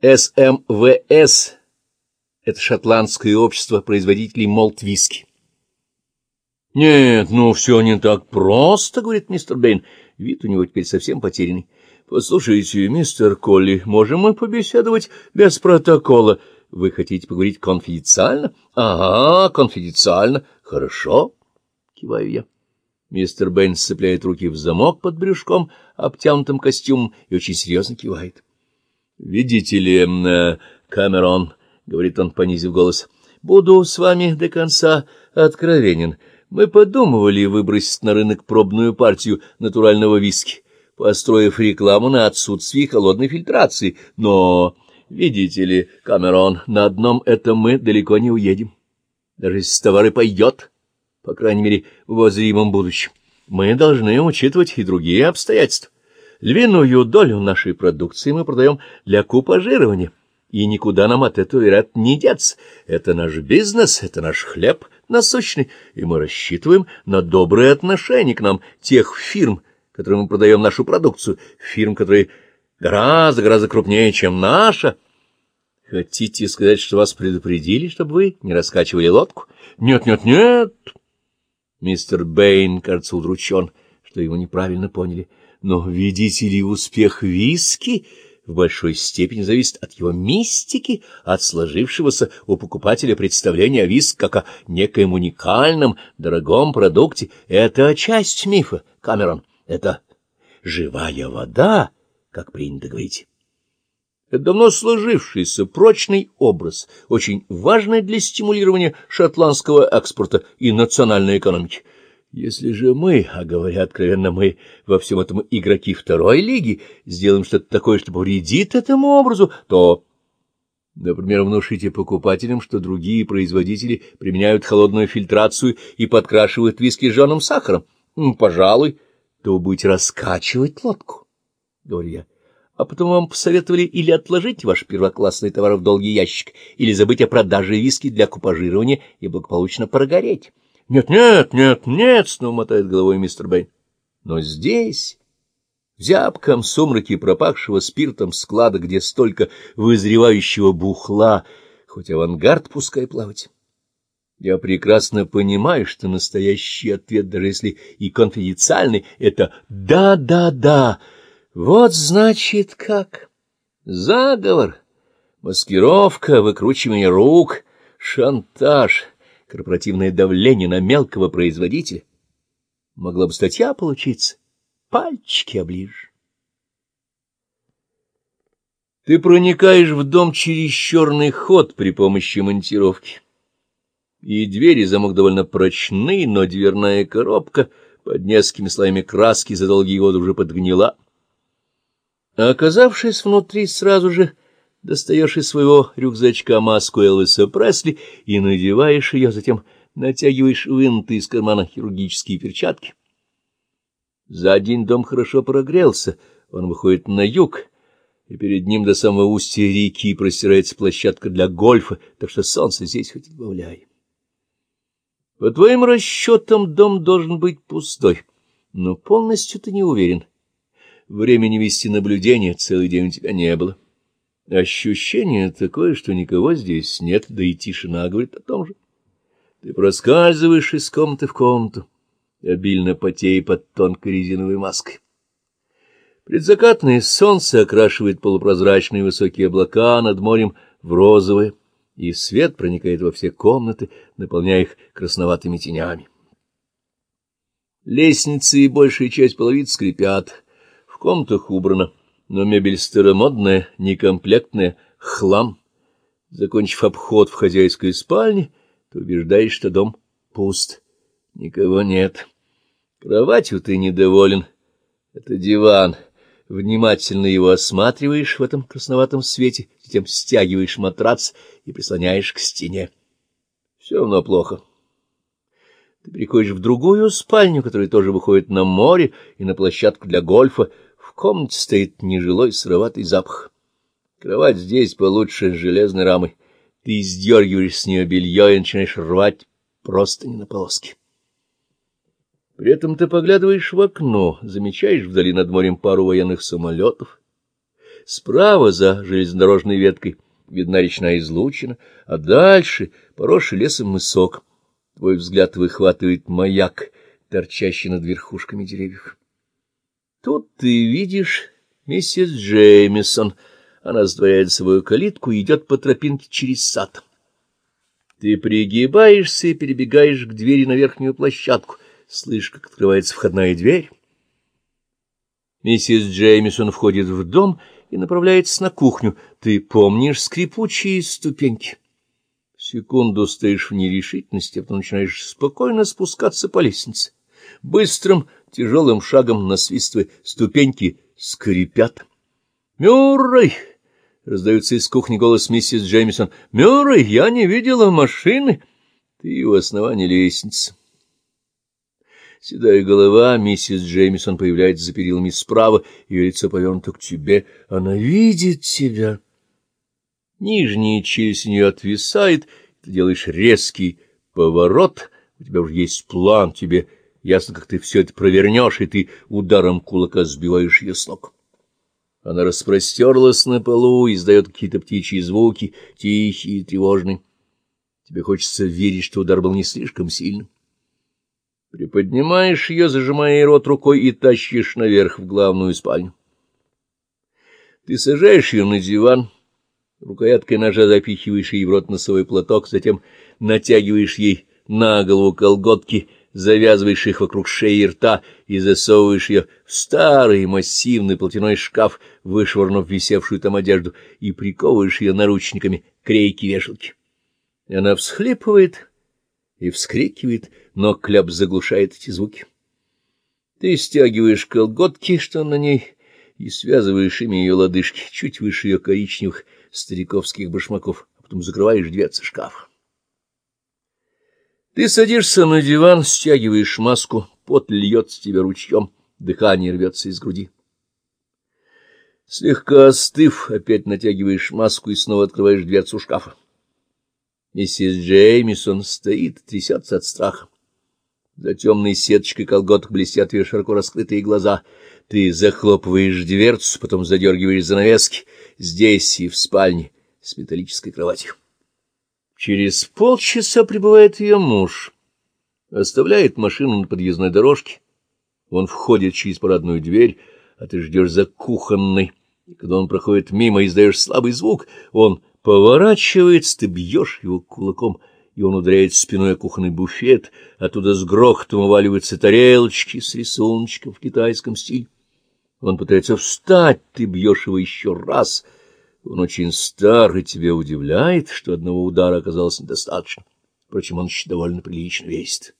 СМВС — это шотландское общество производителей молт-виски. — Нет, ну все не так просто, — говорит мистер Бэйн. Вид у него теперь совсем потерянный. — Послушайте, мистер Колли, можем мы побеседовать без протокола? Вы хотите поговорить конфиденциально? — Ага, конфиденциально. Хорошо, — киваю я. Мистер Бэйн сцепляет руки в замок под брюшком, обтянутым костюмом, и очень серьезно кивает. — Видите ли, э, Камерон, — говорит он, понизив голос, — буду с вами до конца откровенен. Мы подумывали выбросить на рынок пробную партию натурального виски, построив рекламу на отсутствие холодной фильтрации, но... Видите ли, Камерон, на одном этом мы далеко не уедем. Даже если товар пойдет, по крайней мере, в воззримом будущем, мы должны учитывать и другие обстоятельства. Львиную долю нашей продукции мы продаем для купажирования, и никуда нам от этого, вероятно, не деться. Это наш бизнес, это наш хлеб насущный, и мы рассчитываем на добрые отношения к нам тех фирм, которым мы продаем нашу продукцию, фирм, которые гораздо-гораздо крупнее, чем наша. Хотите сказать, что вас предупредили, чтобы вы не раскачивали лодку? Нет, нет, нет. Мистер Бэйн, кажется, удручен, что его неправильно поняли. Но видите ли, успех виски в большой степени зависит от его мистики, от сложившегося у покупателя представления о виск как о некоем уникальном, дорогом продукте. Это часть мифа, Камерон. Это живая вода, как принято говорить. Это давно сложившийся прочный образ, очень важный для стимулирования шотландского экспорта и национальной экономики. Если же мы, а говоря откровенно, мы во всем этом игроки второй лиги, сделаем что-то такое, что повредит этому образу, то, например, внушите покупателям, что другие производители применяют холодную фильтрацию и подкрашивают виски жженым сахаром, пожалуй, то вы будете раскачивать лодку, — говорю я а потом вам посоветовали или отложить ваш первоклассный товар в долгий ящик, или забыть о продаже виски для купажирования и благополучно прогореть. «Нет, нет, нет, нет!» — снова мотает головой мистер Бэйн. Но здесь, в зябком сумраке пропахшего спиртом склада, где столько вызревающего бухла, хоть авангард пускай плавать, я прекрасно понимаю, что настоящий ответ, даже если и конфиденциальный, — это «да, да, да». Вот значит как. Заговор, маскировка, выкручивание рук, шантаж, корпоративное давление на мелкого производителя. Могла бы статья получиться. Пальчики оближешь. Ты проникаешь в дом через черный ход при помощи монтировки. И двери замок довольно прочны, но дверная коробка под несколькими слоями краски за долгие годы уже подгнила. А оказавшись внутри, сразу же достаешь из своего рюкзачка маску Элвиса Пресли и надеваешь ее, затем натягиваешь вынутые из кармана хирургические перчатки. За день дом хорошо прогрелся, он выходит на юг, и перед ним до самого устья реки простирается площадка для гольфа, так что солнце здесь хоть отбавляй. По твоим расчетам дом должен быть пустой, но полностью ты не уверен. Времени вести наблюдение целый день у тебя не было. Ощущение такое, что никого здесь нет, да и тишина говорит о том же. Ты проскальзываешь из комнаты в комнату, обильно потея под тонкой резиновой маской. Предзакатное солнце окрашивает полупрозрачные высокие облака над морем в розовое, и свет проникает во все комнаты, наполняя их красноватыми тенями. Лестницы и большая часть половиц скрипят, в комнатах убрано, но мебель старомодная, некомплектная, хлам. Закончив обход в хозяйской спальне, ты убеждаешь, что дом пуст. Никого нет. Кроватью ты недоволен. Это диван. Внимательно его осматриваешь в этом красноватом свете, затем стягиваешь матрац и прислоняешь к стене. Все равно плохо. Ты приходишь в другую спальню, которая тоже выходит на море и на площадку для гольфа, комнате стоит нежилой сыроватый запах. Кровать здесь получше железной рамы. Ты сдергиваешь с нее белье и начинаешь рвать просто не на полоски. При этом ты поглядываешь в окно, замечаешь вдали над морем пару военных самолетов. Справа за железнодорожной веткой видна речная излучина, а дальше поросший лесом мысок. Твой взгляд выхватывает маяк, торчащий над верхушками деревьев. Тут ты видишь миссис Джеймисон. Она сдвояет свою калитку и идет по тропинке через сад. Ты пригибаешься и перебегаешь к двери на верхнюю площадку. Слышишь, как открывается входная дверь? Миссис Джеймисон входит в дом и направляется на кухню. Ты помнишь скрипучие ступеньки? Секунду стоишь в нерешительности, а потом начинаешь спокойно спускаться по лестнице. Быстрым, тяжелым шагом насвистывая, ступеньки скрипят. «Мюррей!» — раздается из кухни голос миссис Джеймисон. «Мюррей, я не видела машины!» «Ты у основания лестницы». Седая голова, миссис Джеймисон появляется за перилами справа, ее лицо повернуто к тебе. Она видит тебя. Нижняя челюсть у нее отвисает, ты делаешь резкий поворот, у тебя уже есть план, тебе ясно, как ты все это провернешь, и ты ударом кулака сбиваешь ее с ног. Она распростерлась на полу, издает какие-то птичьи звуки, тихие и тревожные. Тебе хочется верить, что удар был не слишком сильным. Приподнимаешь ее, зажимая ей рот рукой, и тащишь наверх в главную спальню. Ты сажаешь ее на диван, рукояткой ножа запихиваешь ей в рот носовой платок, затем натягиваешь ей на голову колготки, завязываешь их вокруг шеи и рта и засовываешь ее в старый массивный платяной шкаф, вышвырнув висевшую там одежду, и приковываешь ее наручниками к рейке вешалки. И она всхлипывает и вскрикивает, но кляп заглушает эти звуки. Ты стягиваешь колготки, что на ней, и связываешь ими ее лодыжки чуть выше ее коричневых стариковских башмаков, а потом закрываешь дверцы шкафа. Ты садишься на диван, стягиваешь маску, пот льется тебе ручьем, дыхание рвется из груди. Слегка остыв, опять натягиваешь маску и снова открываешь дверцу шкафа. Миссис Джеймисон стоит, трясется от страха. За темной сеточкой колготок блестят ее широко раскрытые глаза. Ты захлопываешь дверцу, потом задергиваешь занавески. Здесь и в спальне с металлической кроватью. Через полчаса прибывает ее муж. Оставляет машину на подъездной дорожке. Он входит через парадную дверь, а ты ждешь за кухонной. И когда он проходит мимо, издаешь слабый звук, он поворачивается, ты бьешь его кулаком, и он ударяет спиной о кухонный буфет, оттуда с грохотом уваливаются тарелочки с рисуночком в китайском стиле. Он пытается встать, ты бьешь его еще раз — он очень стар, и тебя удивляет, что одного удара оказалось недостаточно. Впрочем, он еще довольно прилично весит.